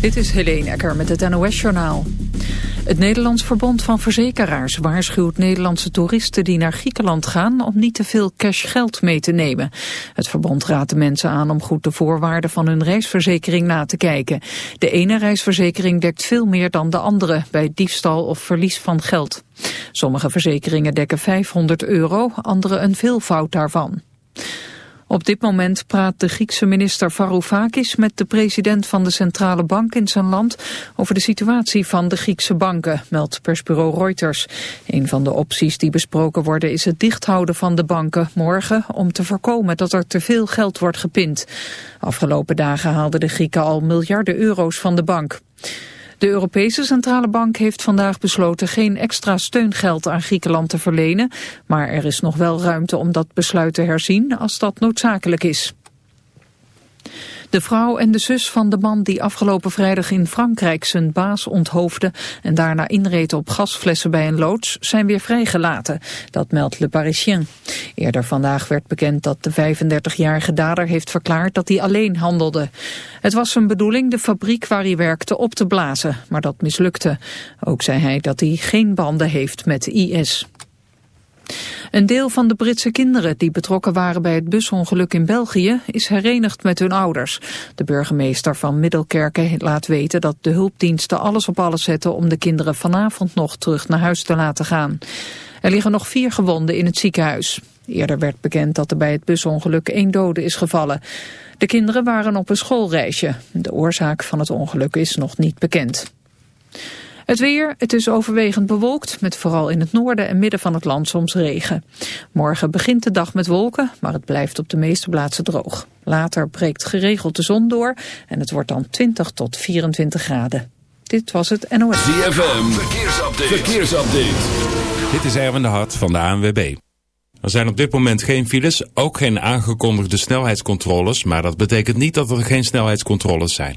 Dit is Helene Ecker met het NOS-journaal. Het Nederlands Verbond van Verzekeraars waarschuwt Nederlandse toeristen die naar Griekenland gaan om niet te veel cash geld mee te nemen. Het verbond raadt de mensen aan om goed de voorwaarden van hun reisverzekering na te kijken. De ene reisverzekering dekt veel meer dan de andere bij diefstal of verlies van geld. Sommige verzekeringen dekken 500 euro, andere een veelvoud daarvan. Op dit moment praat de Griekse minister Varoufakis met de president van de centrale bank in zijn land over de situatie van de Griekse banken, meldt persbureau Reuters. Een van de opties die besproken worden is het dichthouden van de banken morgen om te voorkomen dat er te veel geld wordt gepind. Afgelopen dagen haalden de Grieken al miljarden euro's van de bank. De Europese Centrale Bank heeft vandaag besloten geen extra steungeld aan Griekenland te verlenen, maar er is nog wel ruimte om dat besluit te herzien als dat noodzakelijk is. De vrouw en de zus van de man die afgelopen vrijdag in Frankrijk zijn baas onthoofde en daarna inreed op gasflessen bij een loods zijn weer vrijgelaten. Dat meldt Le Parisien. Eerder vandaag werd bekend dat de 35-jarige dader heeft verklaard dat hij alleen handelde. Het was zijn bedoeling de fabriek waar hij werkte op te blazen, maar dat mislukte. Ook zei hij dat hij geen banden heeft met IS. Een deel van de Britse kinderen die betrokken waren bij het busongeluk in België is herenigd met hun ouders. De burgemeester van Middelkerken laat weten dat de hulpdiensten alles op alles zetten om de kinderen vanavond nog terug naar huis te laten gaan. Er liggen nog vier gewonden in het ziekenhuis. Eerder werd bekend dat er bij het busongeluk één dode is gevallen. De kinderen waren op een schoolreisje. De oorzaak van het ongeluk is nog niet bekend. Het weer, het is overwegend bewolkt, met vooral in het noorden en midden van het land soms regen. Morgen begint de dag met wolken, maar het blijft op de meeste plaatsen droog. Later breekt geregeld de zon door en het wordt dan 20 tot 24 graden. Dit was het NOS. ZFM, verkeersupdate. verkeersupdate. Dit is Erwin de Hart van de ANWB. Er zijn op dit moment geen files, ook geen aangekondigde snelheidscontroles, maar dat betekent niet dat er geen snelheidscontroles zijn.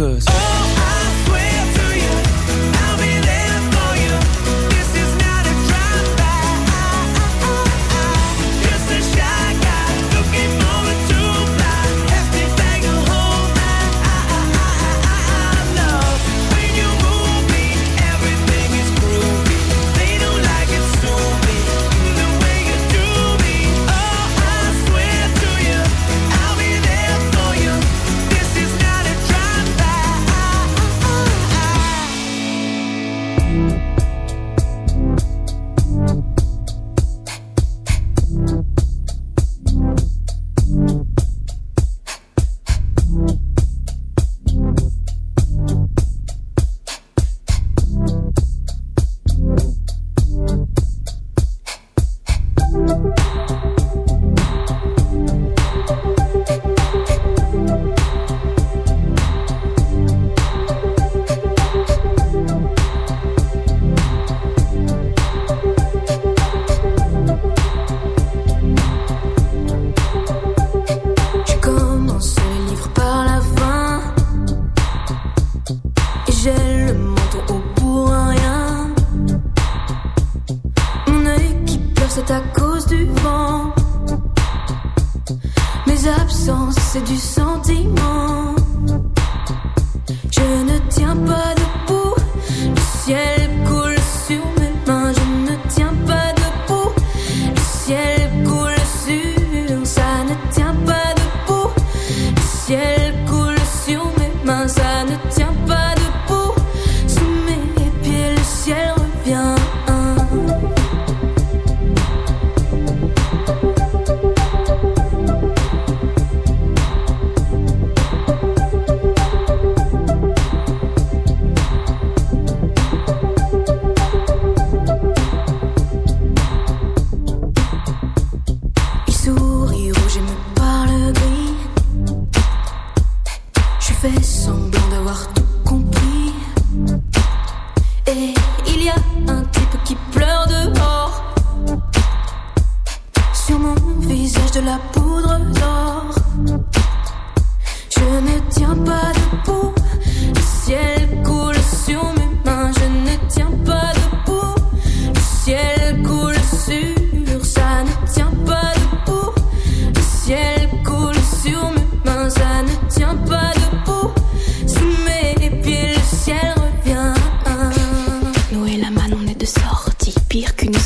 Cause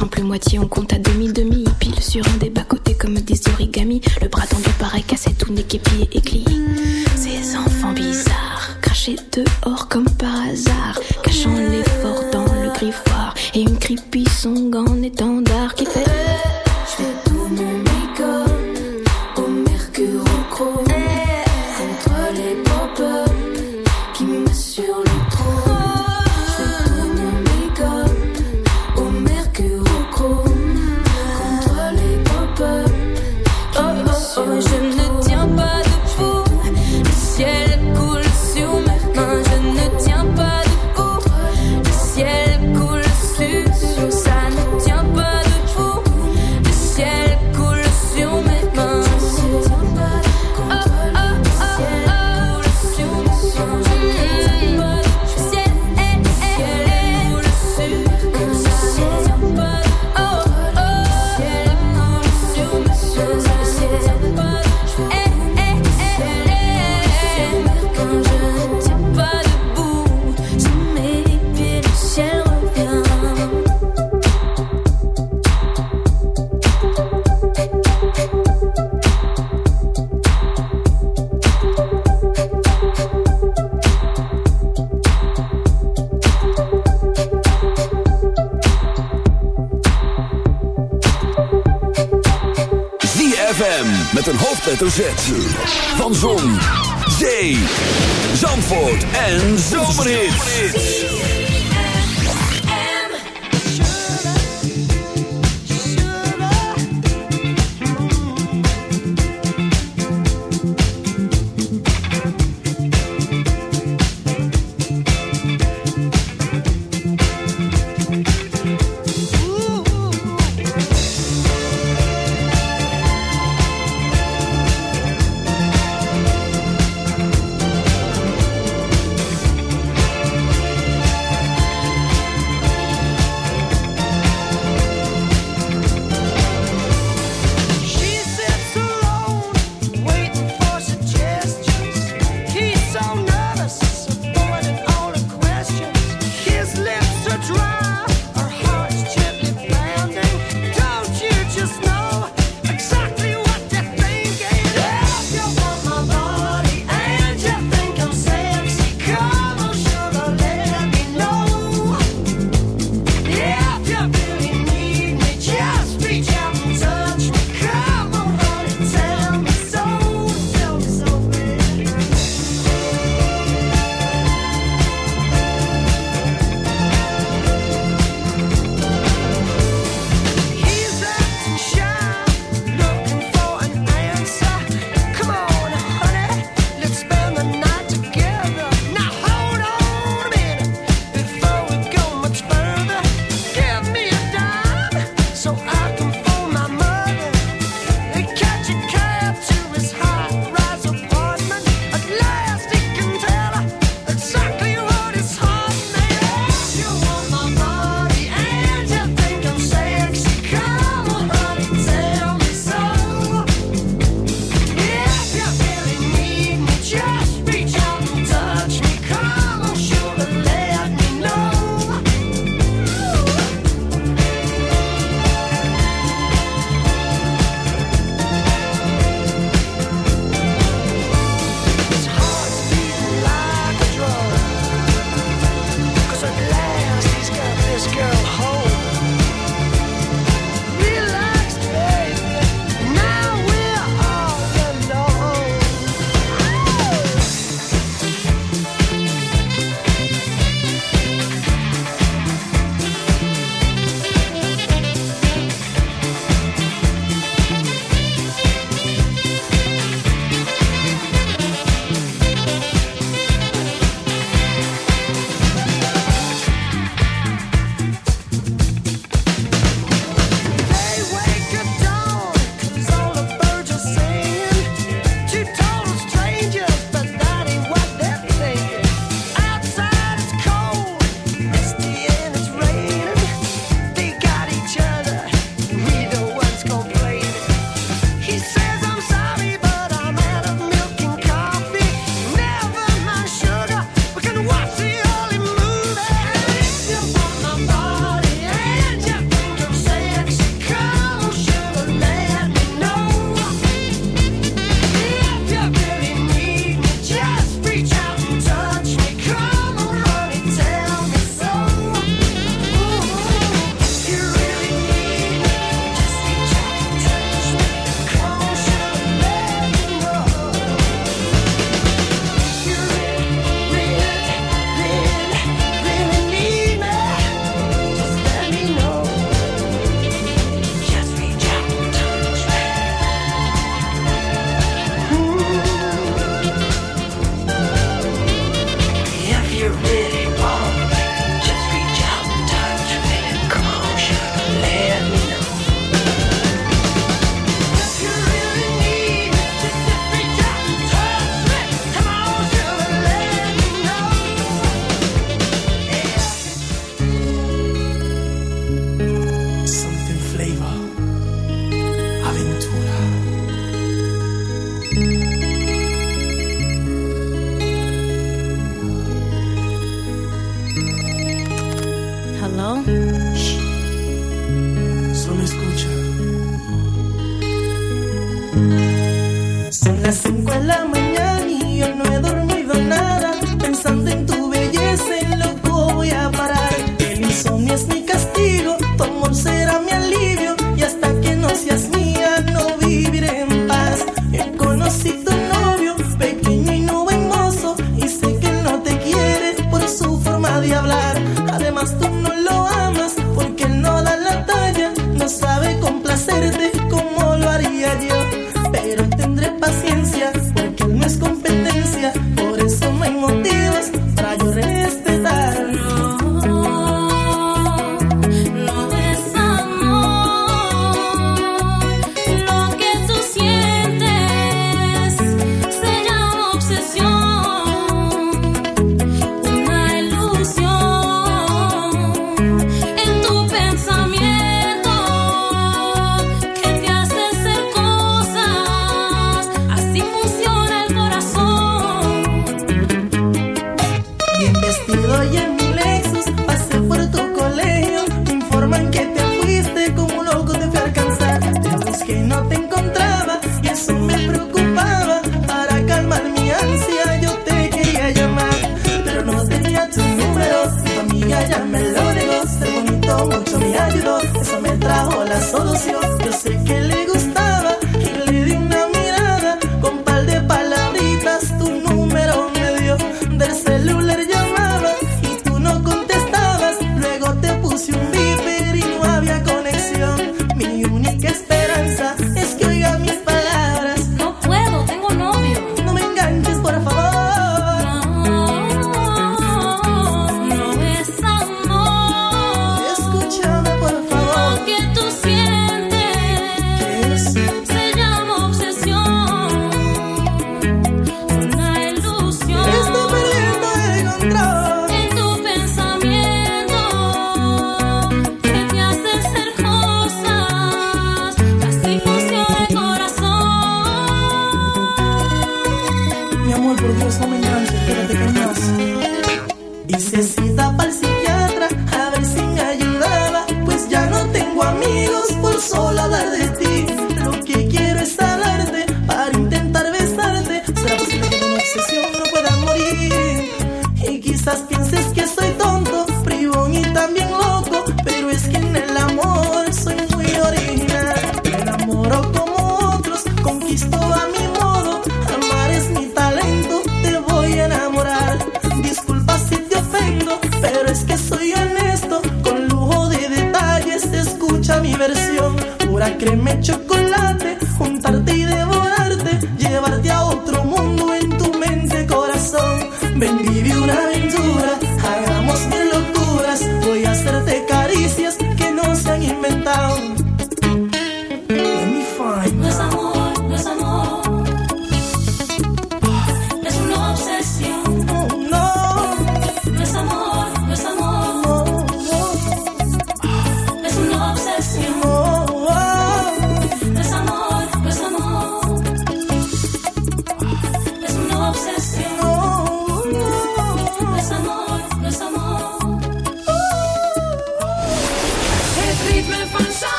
simple moitié, on compte à demi-demi. Pile sur un des bas-côtés comme des origamis. Le bras tendu paraît cassé, tout n'est qu'épié et clié. Ces enfants bizarres, crachés dehors comme par hasard, cachant l'effort dans le griffoir. Et une creepy song en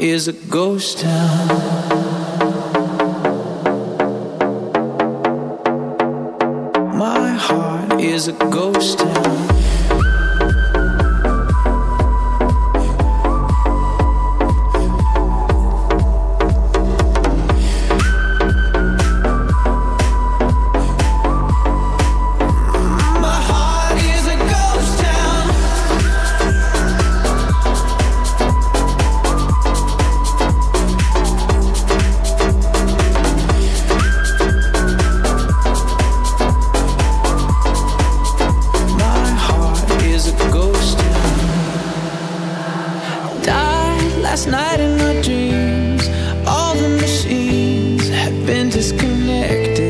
is a ghost town. disconnected.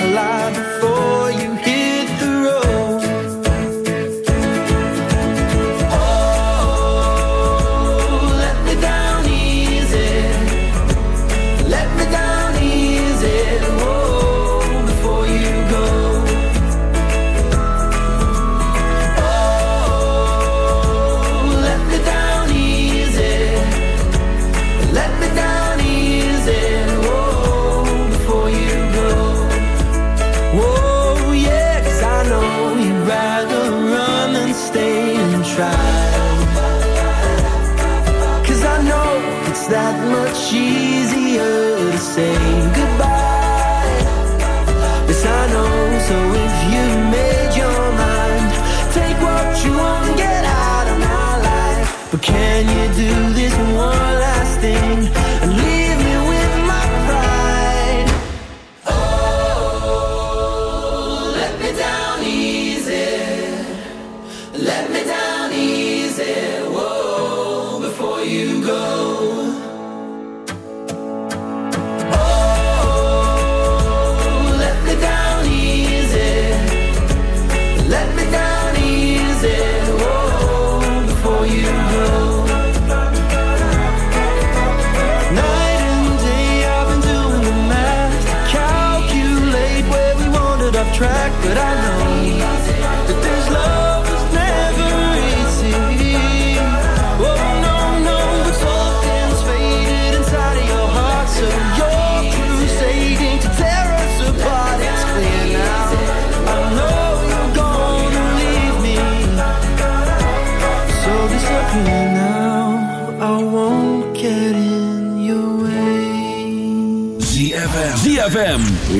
goodbye. I know, so if you've made your mind, take what you want, get out of my life. But can you do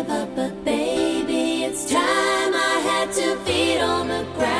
give up, but baby, it's time I had to feed on the ground.